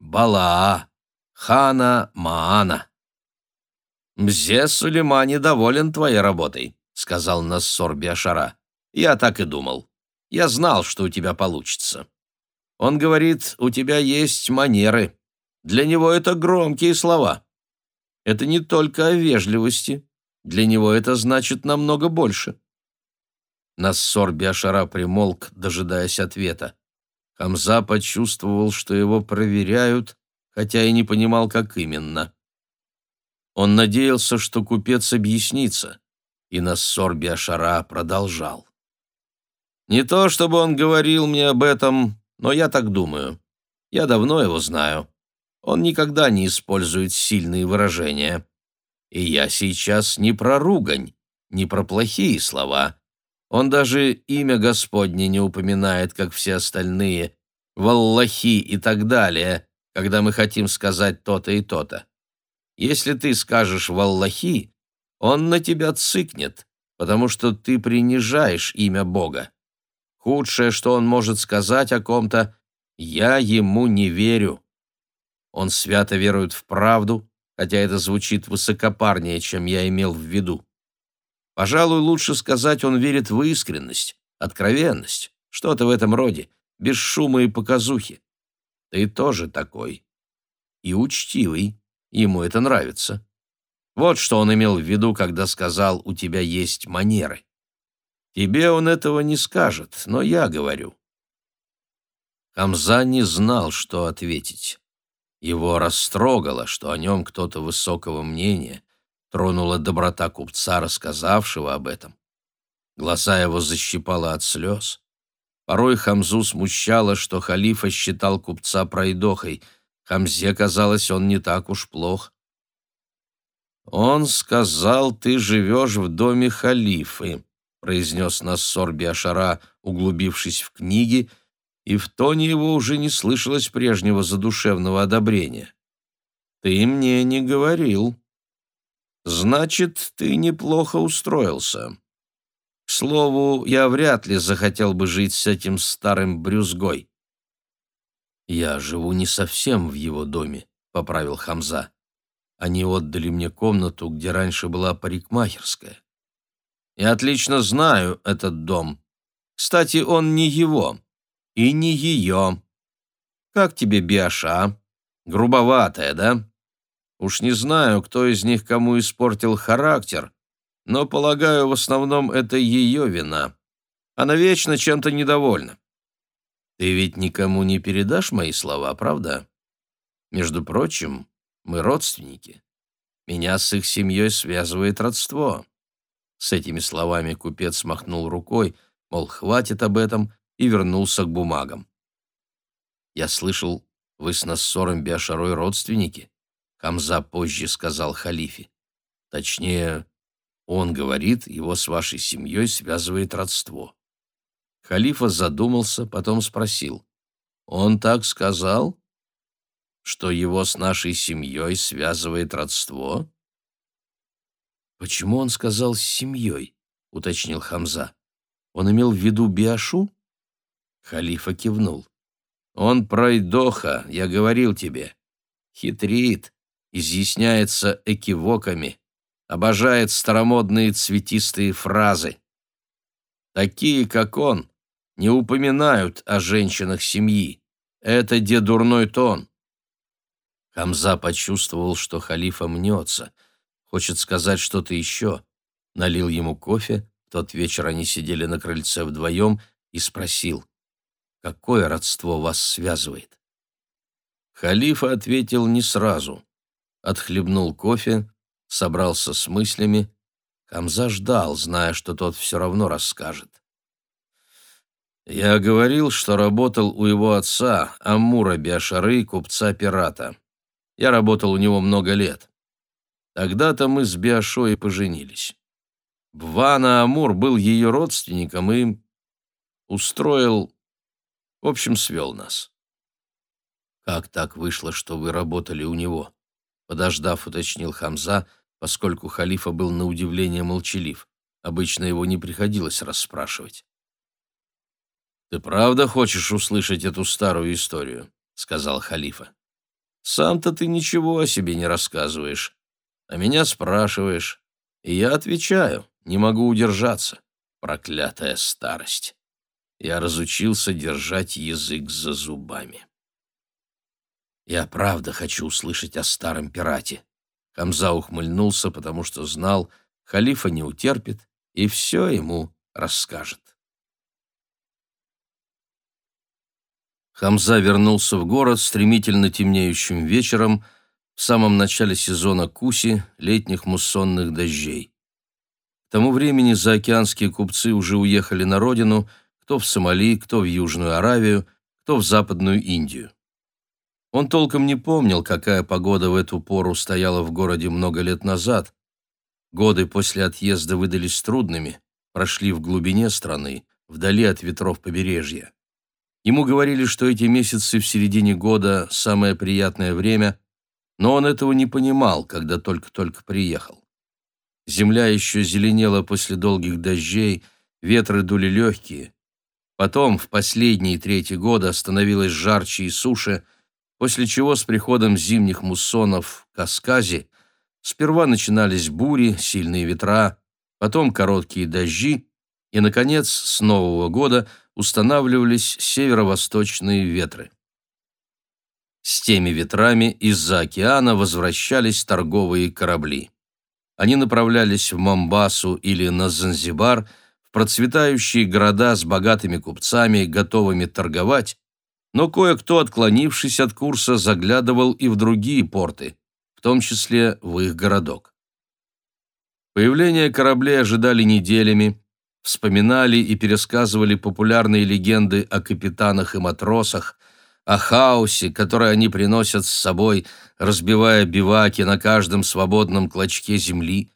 Балаа, Хана Маана. Мзе Сулеймани доволен твоей работой. — сказал Нассор Биашара. Я так и думал. Я знал, что у тебя получится. Он говорит, у тебя есть манеры. Для него это громкие слова. Это не только о вежливости. Для него это значит намного больше. Нассор Биашара примолк, дожидаясь ответа. Хамза почувствовал, что его проверяют, хотя и не понимал, как именно. Он надеялся, что купец объяснится, и Нассор Биашара продолжал. «Не то, чтобы он говорил мне об этом, но я так думаю. Я давно его знаю. Он никогда не использует сильные выражения. И я сейчас не про ругань, не про плохие слова. Он даже имя Господне не упоминает, как все остальные, валлахи и так далее, когда мы хотим сказать то-то и то-то. Если ты скажешь валлахи, он на тебя цыкнет, потому что ты принижаешь имя Бога. Худшее, что он может сказать о ком-то, «Я ему не верю». Он свято верует в правду, хотя это звучит высокопарнее, чем я имел в виду. Пожалуй, лучше сказать, он верит в искренность, откровенность, что-то в этом роде, без шума и показухи. Ты тоже такой. И учтивый. Ему это нравится. Вот что он имел в виду, когда сказал «у тебя есть манеры». Тебе он этого не скажет, но я говорю. Хамза не знал, что ответить. Его растрогало, что о нем кто-то высокого мнения, тронула доброта купца, рассказавшего об этом. Глаза его защипало от слез. Порой Хамзу смущало, что халифа считал купца пройдохой. Хамзе казалось, он не так уж плох. «Он сказал, ты живешь в доме халифы», — произнес Нассор Биашара, углубившись в книги, и в тоне его уже не слышалось прежнего задушевного одобрения. «Ты мне не говорил». Значит, ты неплохо устроился. К слову, я вряд ли захотел бы жить с этим старым брюзгой. Я живу не совсем в его доме, поправил Хамза. Они отдали мне комнату, где раньше была парикмахерская. Я отлично знаю этот дом. Кстати, он не его и не ее. Как тебе Биаша? Грубоватая, да? Уж не знаю, кто из них кому испортил характер, но, полагаю, в основном это ее вина. Она вечно чем-то недовольна. Ты ведь никому не передашь мои слова, правда? Между прочим, мы родственники. Меня с их семьей связывает родство. С этими словами купец махнул рукой, мол, хватит об этом, и вернулся к бумагам. Я слышал, вы с Нассором Биашарой родственники? Хамза позже сказал халифе. Точнее, он говорит, его с вашей семьей связывает родство. Халифа задумался, потом спросил. Он так сказал, что его с нашей семьей связывает родство? Почему он сказал «с семьей»? уточнил Хамза. Он имел в виду Биашу? Халифа кивнул. Он пройдоха, я говорил тебе. Хитрит, изъясняется экивоками, обожает старомодные цветистые фразы. Такие, как он, не упоминают о женщинах семьи. Это где дурной тон. Хамза почувствовал, что халифа мнется, хочет сказать что-то еще. Налил ему кофе, в тот вечер они сидели на крыльце вдвоем, и спросил, «Какое родство вас связывает?» Халифа ответил не сразу отхлебнул кофе, собрался с мыслями. Хамза ждал, зная, что тот все равно расскажет. Я говорил, что работал у его отца, Амура Биашары, купца-пирата. Я работал у него много лет. Тогда-то мы с Биашой поженились. Бвана Амур был ее родственником и устроил, в общем, свел нас. Как так вышло, что вы работали у него? Подождав, уточнил Хамза, поскольку халифа был на удивление молчалив. Обычно его не приходилось расспрашивать. «Ты правда хочешь услышать эту старую историю?» — сказал халифа. «Сам-то ты ничего о себе не рассказываешь, а меня спрашиваешь, и я отвечаю, не могу удержаться. Проклятая старость. Я разучился держать язык за зубами. Я правда хочу услышать о старом пирате. Хамза ухмыльнулся, потому что знал, халифа не утерпит и все ему расскажет. Хамза вернулся в город стремительно темнеющим вечером в самом начале сезона куси, летних муссонных дождей. К тому времени заокеанские купцы уже уехали на родину, кто в Сомали, кто в Южную Аравию, кто в Западную Индию. Он толком не помнил, какая погода в эту пору стояла в городе много лет назад. Годы после отъезда выдались трудными, прошли в глубине страны, вдали от ветров побережья. Ему говорили, что эти месяцы в середине года – самое приятное время, но он этого не понимал, когда только-только приехал. Земля еще зеленела после долгих дождей, ветры дули легкие. Потом, в последние трети года, становилось жарче и суше, после чего с приходом зимних муссонов к Касказе сперва начинались бури, сильные ветра, потом короткие дожди, и, наконец, с Нового года – устанавливались северо-восточные ветры. С теми ветрами из-за океана возвращались торговые корабли. Они направлялись в Момбасу или на Занзибар, в процветающие города с богатыми купцами, готовыми торговать, но кое-кто, отклонившись от курса, заглядывал и в другие порты, в том числе в их городок. Появление кораблей ожидали неделями, вспоминали и пересказывали популярные легенды о капитанах и матросах, о хаосе, который они приносят с собой, разбивая биваки на каждом свободном клочке земли,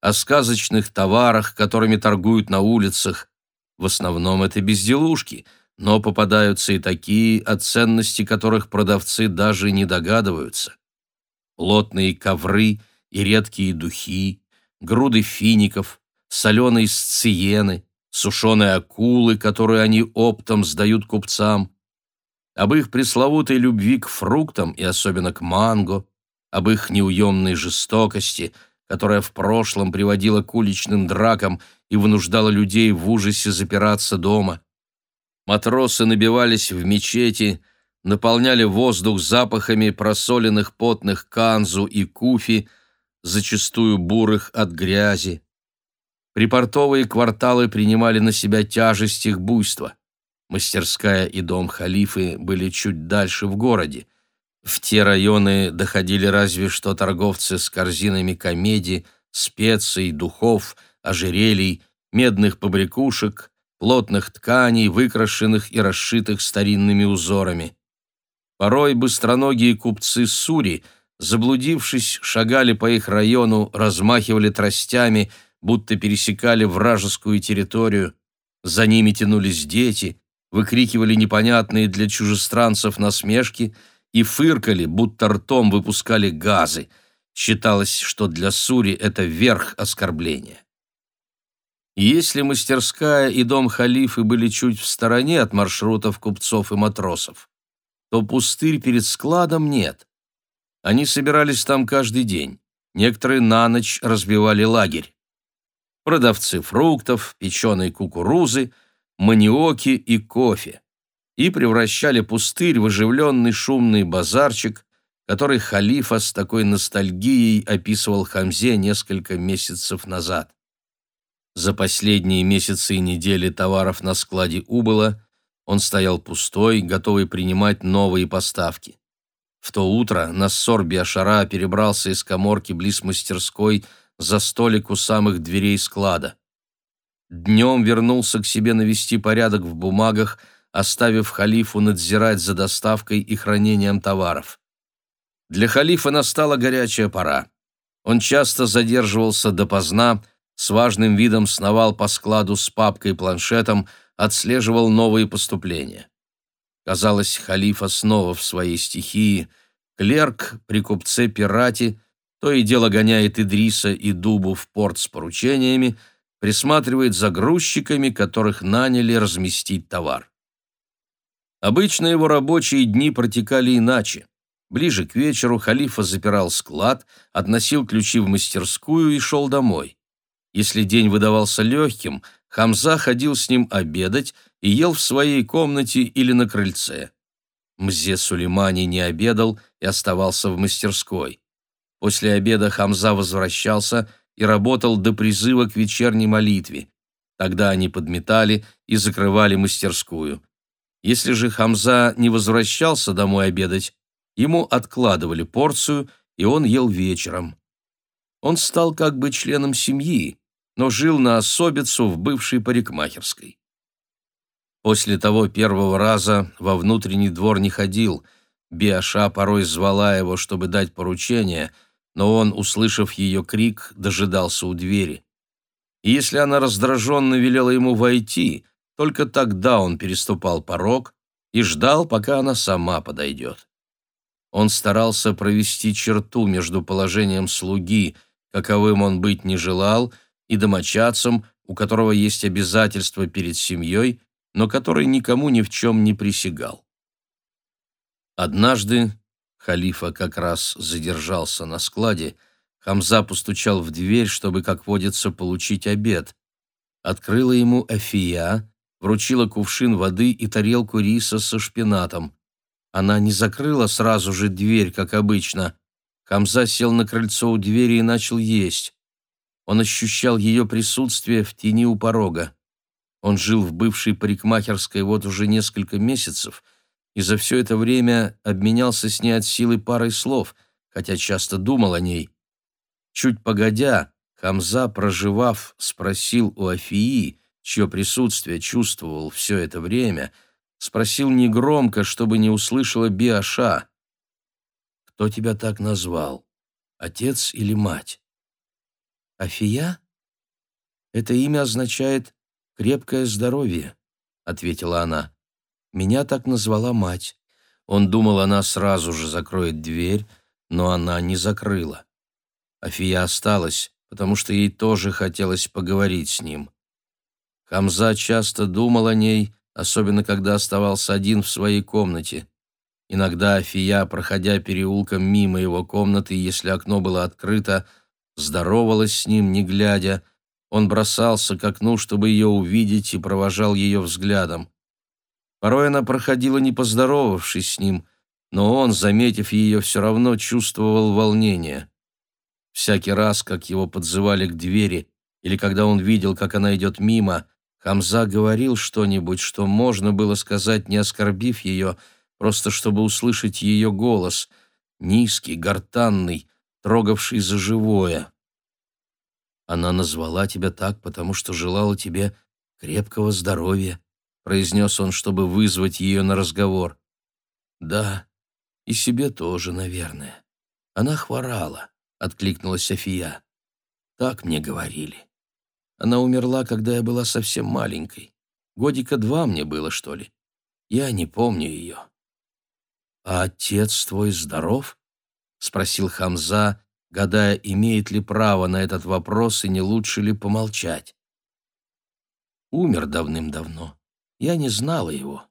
о сказочных товарах, которыми торгуют на улицах. В основном это безделушки, но попадаются и такие, о ценности которых продавцы даже не догадываются. Плотные ковры и редкие духи, груды фиников – соленые сциены, сушеные акулы, которые они оптом сдают купцам, об их пресловутой любви к фруктам и особенно к манго, об их неуемной жестокости, которая в прошлом приводила к уличным дракам и вынуждала людей в ужасе запираться дома. Матросы набивались в мечети, наполняли воздух запахами просоленных потных канзу и куфи, зачастую бурых от грязи. Припортовые кварталы принимали на себя тяжесть их буйства. Мастерская и дом халифы были чуть дальше в городе. В те районы доходили разве что торговцы с корзинами комедий, специй, духов, ожерелий, медных побрякушек, плотных тканей, выкрашенных и расшитых старинными узорами. Порой быстроногие купцы Сури, заблудившись, шагали по их району, размахивали тростями – будто пересекали вражескую территорию. За ними тянулись дети, выкрикивали непонятные для чужестранцев насмешки и фыркали, будто ртом выпускали газы. Считалось, что для Сури это верх оскорбления. Если мастерская и дом халифы были чуть в стороне от маршрутов купцов и матросов, то пустырь перед складом нет. Они собирались там каждый день. Некоторые на ночь разбивали лагерь продавцы фруктов, печеной кукурузы, маниоки и кофе, и превращали пустырь в оживленный шумный базарчик, который халифа с такой ностальгией описывал Хамзе несколько месяцев назад. За последние месяцы и недели товаров на складе убыло, он стоял пустой, готовый принимать новые поставки. В то утро Нассор Биашара перебрался из коморки близ мастерской за столик у самых дверей склада. Днем вернулся к себе навести порядок в бумагах, оставив халифу надзирать за доставкой и хранением товаров. Для халифа настала горячая пора. Он часто задерживался допоздна, с важным видом сновал по складу с папкой и планшетом, отслеживал новые поступления. Казалось, халифа снова в своей стихии. Клерк при купце-пирате то и дело гоняет Идриса и Дубу в порт с поручениями, присматривает за грузчиками, которых наняли разместить товар. Обычно его рабочие дни протекали иначе. Ближе к вечеру халифа запирал склад, относил ключи в мастерскую и шел домой. Если день выдавался легким, Хамза ходил с ним обедать и ел в своей комнате или на крыльце. Мзе Сулеймани не обедал и оставался в мастерской. После обеда Хамза возвращался и работал до призыва к вечерней молитве. Тогда они подметали и закрывали мастерскую. Если же Хамза не возвращался домой обедать, ему откладывали порцию, и он ел вечером. Он стал как бы членом семьи, но жил на особицу в бывшей парикмахерской. После того первого раза во внутренний двор не ходил. Биаша порой звала его, чтобы дать поручение, но он, услышав ее крик, дожидался у двери. И если она раздраженно велела ему войти, только тогда он переступал порог и ждал, пока она сама подойдет. Он старался провести черту между положением слуги, каковым он быть не желал, и домочадцем, у которого есть обязательства перед семьей, но который никому ни в чем не присягал. Однажды халифа как раз задержался на складе, Хамза постучал в дверь, чтобы, как водится, получить обед. Открыла ему Афия, вручила кувшин воды и тарелку риса со шпинатом. Она не закрыла сразу же дверь, как обычно. Хамза сел на крыльцо у двери и начал есть. Он ощущал ее присутствие в тени у порога. Он жил в бывшей парикмахерской вот уже несколько месяцев и за все это время обменялся с ней от силы парой слов, хотя часто думал о ней. Чуть погодя, Хамза, проживав, спросил у Афии, чье присутствие чувствовал все это время, спросил негромко, чтобы не услышала Биаша. «Кто тебя так назвал? Отец или мать?» «Афия?» Это имя означает «крепкое здоровье», — ответила она. «Меня так назвала мать». Он думал, она сразу же закроет дверь, но она не закрыла. Афия осталась, потому что ей тоже хотелось поговорить с ним. Хамза часто думал о ней, особенно когда оставался один в своей комнате. Иногда Афия, проходя переулком мимо его комнаты, если окно было открыто, здоровалась с ним, не глядя, он бросался к окну, чтобы ее увидеть, и провожал ее взглядом. Порой она проходила, не поздоровавшись с ним, но он, заметив ее, все равно чувствовал волнение. Всякий раз, как его подзывали к двери, или когда он видел, как она идет мимо, Хамза говорил что-нибудь, что можно было сказать, не оскорбив ее, просто чтобы услышать ее голос, низкий, гортанный, трогавший за живое. Она назвала тебя так, потому что желала тебе крепкого здоровья, произнес он, чтобы вызвать ее на разговор. Да, и себе тоже, наверное. Она хворала, откликнулась София. Так мне говорили. Она умерла, когда я была совсем маленькой. Годика два мне было, что ли. Я не помню ее. «А отец твой здоров?» — спросил Хамза, гадая, имеет ли право на этот вопрос и не лучше ли помолчать. Умер давным-давно. Я не знала его.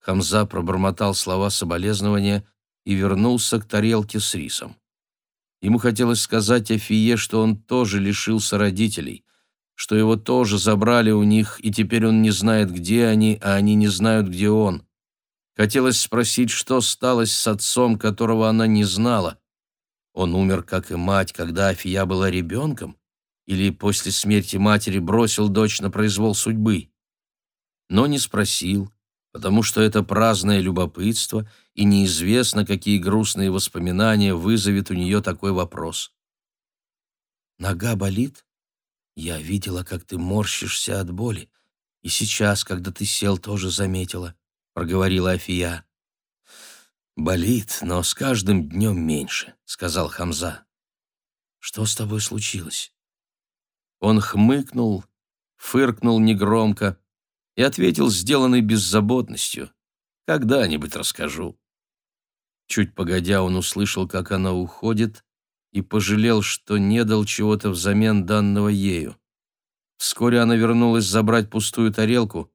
Хамза пробормотал слова соболезнования и вернулся к тарелке с рисом. Ему хотелось сказать Афие, что он тоже лишился родителей, что его тоже забрали у них, и теперь он не знает, где они, а они не знают, где он. Хотелось спросить, что стало с отцом, которого она не знала, он умер, как и мать, когда Афия была ребенком, или после смерти матери бросил дочь на произвол судьбы. Но не спросил, потому что это праздное любопытство, и неизвестно, какие грустные воспоминания вызовет у нее такой вопрос. «Нога болит? Я видела, как ты морщишься от боли, и сейчас, когда ты сел, тоже заметила», — проговорила Афия. «Болит, но с каждым днем меньше», — сказал Хамза. «Что с тобой случилось?» Он хмыкнул, фыркнул негромко и ответил сделанной беззаботностью. «Когда-нибудь расскажу». Чуть погодя, он услышал, как она уходит, и пожалел, что не дал чего-то взамен данного ею. Вскоре она вернулась забрать пустую тарелку,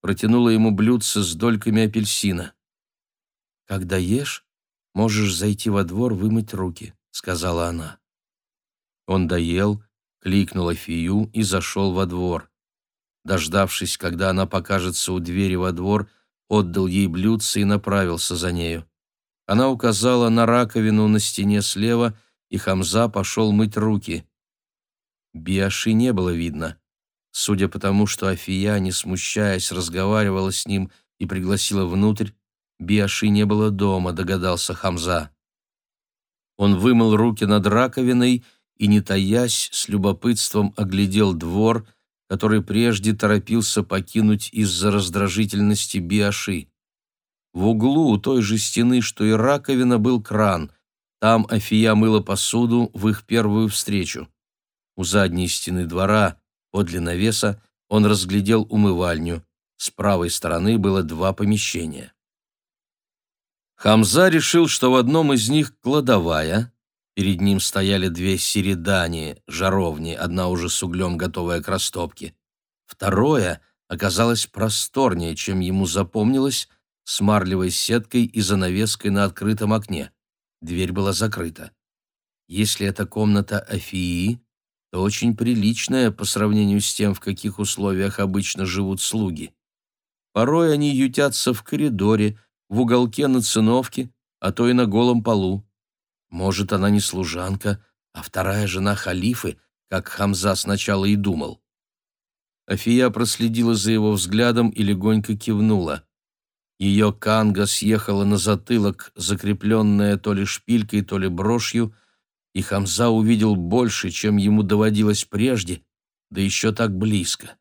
протянула ему блюдце с дольками апельсина. «Когда ешь, можешь зайти во двор вымыть руки», — сказала она. Он доел, кликнул Афию и зашел во двор. дождавшись, когда она покажется у двери во двор, отдал ей блюдце и направился за нею. Она указала на раковину на стене слева, и Хамза пошел мыть руки. Биаши не было видно. Судя по тому, что Афия, не смущаясь, разговаривала с ним и пригласила внутрь, Биаши не было дома, догадался Хамза. Он вымыл руки над раковиной и, не таясь, с любопытством оглядел двор, который прежде торопился покинуть из-за раздражительности Биаши. В углу у той же стены, что и раковина, был кран. Там Афия мыла посуду в их первую встречу. У задней стены двора, подле навеса, он разглядел умывальню. С правой стороны было два помещения. Хамза решил, что в одном из них кладовая. Перед ним стояли две середани, жаровни, одна уже с углем, готовая к растопке. Второе оказалось просторнее, чем ему запомнилось, с марлевой сеткой и занавеской на открытом окне. Дверь была закрыта. Если это комната Афии, очень приличная по сравнению с тем, в каких условиях обычно живут слуги. Порой они ютятся в коридоре, в уголке на циновке, а то и на голом полу. Может, она не служанка, а вторая жена халифы, как Хамза сначала и думал. Афия проследила за его взглядом и легонько кивнула. Ее канга съехала на затылок, закрепленная то ли шпилькой, то ли брошью, и Хамза увидел больше, чем ему доводилось прежде, да еще так близко.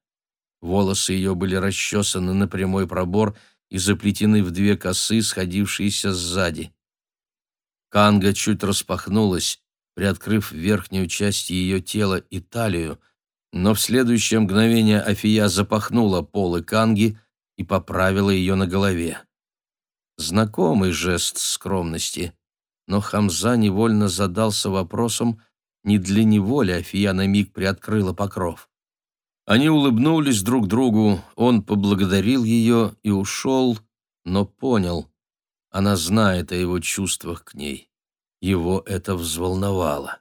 Волосы ее были расчесаны на прямой пробор и заплетены в две косы, сходившиеся сзади. Канга чуть распахнулась, приоткрыв верхнюю часть ее тела и талию, но в следующее мгновение Афия запахнула полы Канги и поправила ее на голове. Знакомый жест скромности, но Хамза невольно задался вопросом, не для него ли Афия на миг приоткрыла покров. Они улыбнулись друг другу, он поблагодарил ее и ушел, но понял, она знает о его чувствах к ней. Его это взволновало.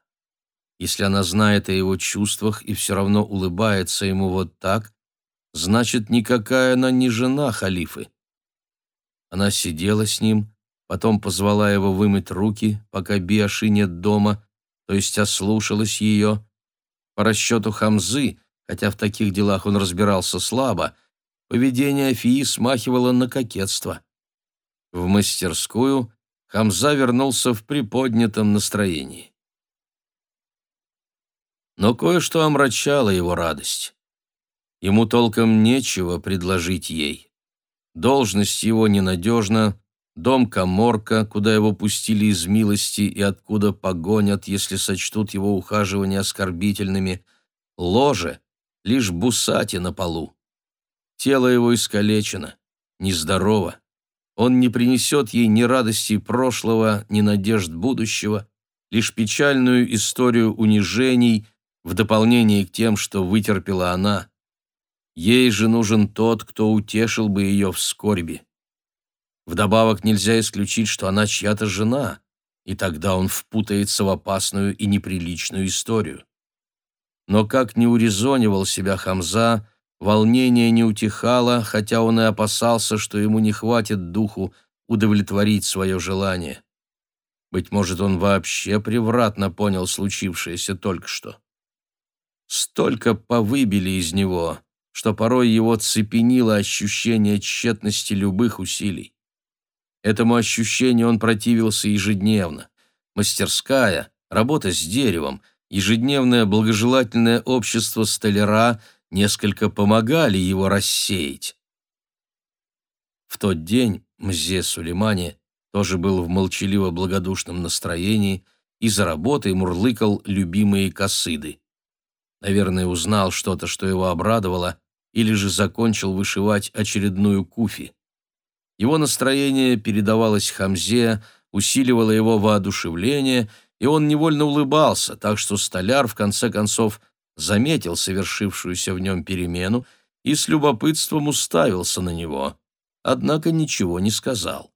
Если она знает о его чувствах и все равно улыбается ему вот так, значит, никакая она не жена халифы. Она сидела с ним, потом позвала его вымыть руки, пока Биаши нет дома, то есть ослушалась ее. По расчету Хамзы, хотя в таких делах он разбирался слабо, поведение Афии смахивало на кокетство. В мастерскую Хамза вернулся в приподнятом настроении. Но кое-что омрачало его радость. Ему толком нечего предложить ей. Должность его ненадежна, дом-коморка, куда его пустили из милости и откуда погонят, если сочтут его ухаживания оскорбительными, ложе — лишь бусати на полу. Тело его искалечено, нездорово. Он не принесет ей ни радости прошлого, ни надежд будущего, лишь печальную историю унижений в дополнение к тем, что вытерпела она. Ей же нужен тот, кто утешил бы ее в скорби. Вдобавок нельзя исключить, что она чья-то жена, и тогда он впутается в опасную и неприличную историю. Но как не урезонивал себя Хамза, Волнение не утихало, хотя он и опасался, что ему не хватит духу удовлетворить свое желание. Быть может, он вообще превратно понял случившееся только что. Столько повыбили из него, что порой его цепенило ощущение тщетности любых усилий. Этому ощущению он противился ежедневно. Мастерская, работа с деревом, ежедневное благожелательное общество столяра — несколько помогали его рассеять. В тот день Мзе Сулеймани тоже был в молчаливо-благодушном настроении и за работой мурлыкал любимые косыды. Наверное, узнал что-то, что его обрадовало, или же закончил вышивать очередную куфи. Его настроение передавалось Хамзе, усиливало его воодушевление, и он невольно улыбался, так что столяр, в конце концов, заметил совершившуюся в нем перемену и с любопытством уставился на него, однако ничего не сказал.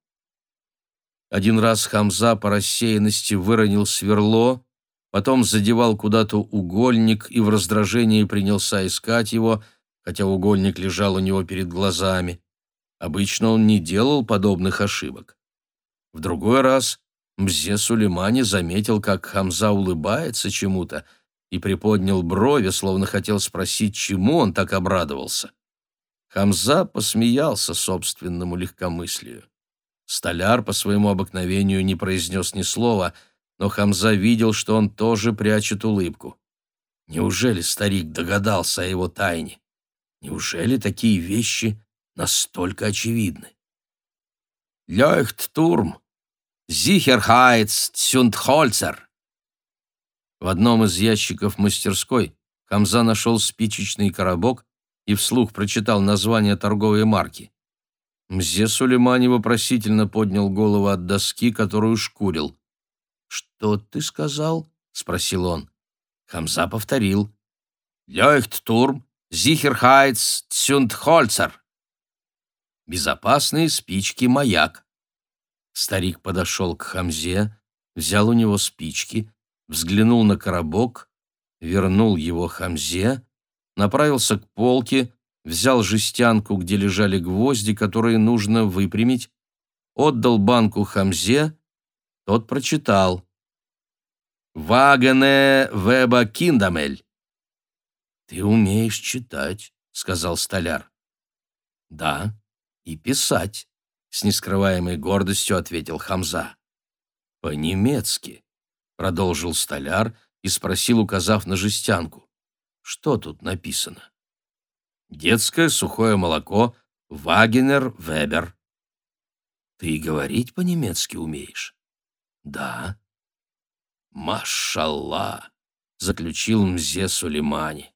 Один раз Хамза по рассеянности выронил сверло, потом задевал куда-то угольник и в раздражении принялся искать его, хотя угольник лежал у него перед глазами. Обычно он не делал подобных ошибок. В другой раз Мзе Сулеймани заметил, как Хамза улыбается чему-то, и приподнял брови, словно хотел спросить, чему он так обрадовался. Хамза посмеялся собственному легкомыслию. Столяр по своему обыкновению не произнес ни слова, но Хамза видел, что он тоже прячет улыбку. Неужели старик догадался о его тайне? Неужели такие вещи настолько очевидны? «Лёхттурм! Зихерхайц Цюндхольцер!» В одном из ящиков мастерской Хамза нашел спичечный коробок и вслух прочитал название торговой марки. Мзе Сулеймани вопросительно поднял голову от доски, которую шкурил. «Что ты сказал?» — спросил он. Хамза повторил. «Лёхттурм, Зихерхайц, Цюндхольцер». «Безопасные спички, маяк». Старик подошел к Хамзе, взял у него спички, взглянул на коробок, вернул его Хамзе, направился к полке, взял жестянку, где лежали гвозди, которые нужно выпрямить, отдал банку Хамзе, тот прочитал. «Вагене веба киндамель». «Ты умеешь читать», — сказал столяр. «Да, и писать», — с нескрываемой гордостью ответил Хамза. «По-немецки», — продолжил столяр и спросил, указав на жестянку. «Что тут написано?» «Детское сухое молоко Вагенер Вебер». «Ты говорить по-немецки умеешь?» «Да». «Машалла», — заключил Мзе Сулеймани.